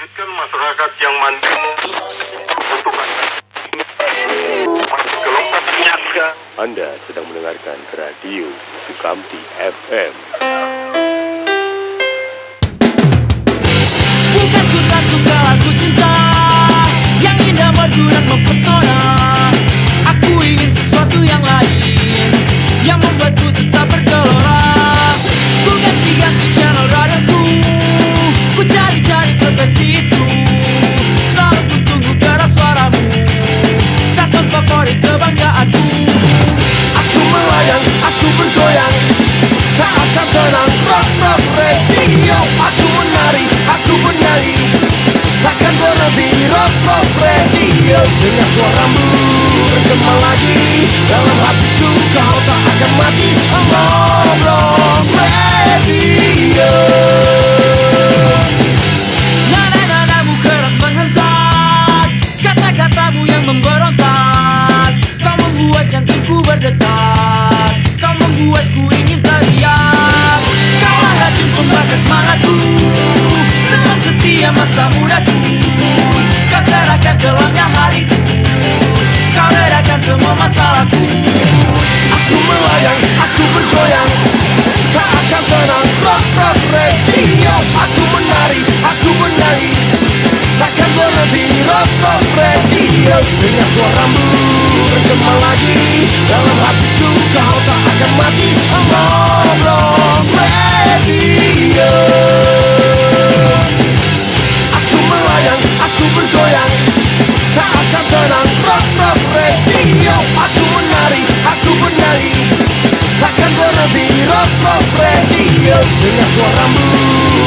mewujudkan masyarakat yang mandiri untuk. Anda sedang mendengarkan radio Sukamti FM. Bukan ku tak suka lagu cinta Yang indah merdu dan mempesona rock, radio. Dengan suaramu bergema lagi. Dalam hatiku kau tak akan mati. Rock, radio. Nada-nadamu keras menghentak. Kata-katamu yang memberontak. Kau membuat jantungku berdetak. Kau membuatku ingin teriak. Kau racun pembakar semangatku. Teman setia masa mudaku Kau cerahkan gelapnya hariku Kau redakan semua masalahku. Aku melayang, aku bergoyang. Tak akan tenang Rock, rock, radio. Aku menari, aku bernyanyi Takkan berhenti Rock, rock, radio. Dengan suaramu bergema lagi. Dalam hatiku kau tak akan mati. Rock, Takkan berhenti Rock, rock, radio Dengan suaramu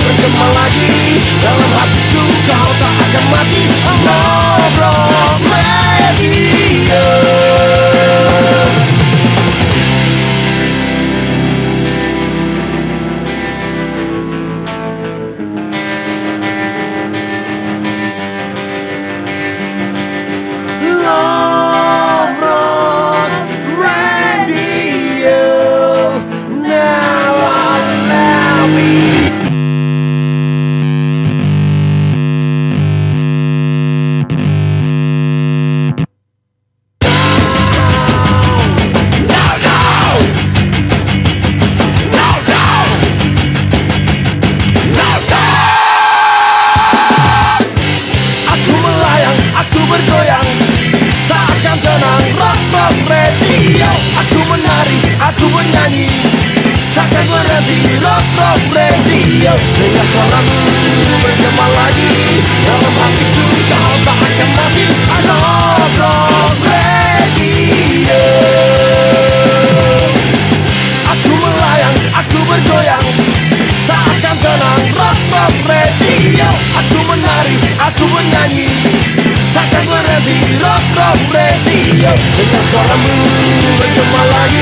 bergema lagi. Dalam hatiku kau tak akan mati. Rock, rock, radio radio Aku menari, aku bernyanyi Takkan berhenti Rock, rock, radio Dengan suaramu bergema lagi. Dalam hatiku kau tak akan mati. Rock, rock, radio Aku melayang, aku bergoyang. Tak akan tenang Rock, rock, radio Aku menari, aku bernyanyi Takkan berhenti Rock, rock, radio Dengan suaramu bergema lagi Dalam hatiku kau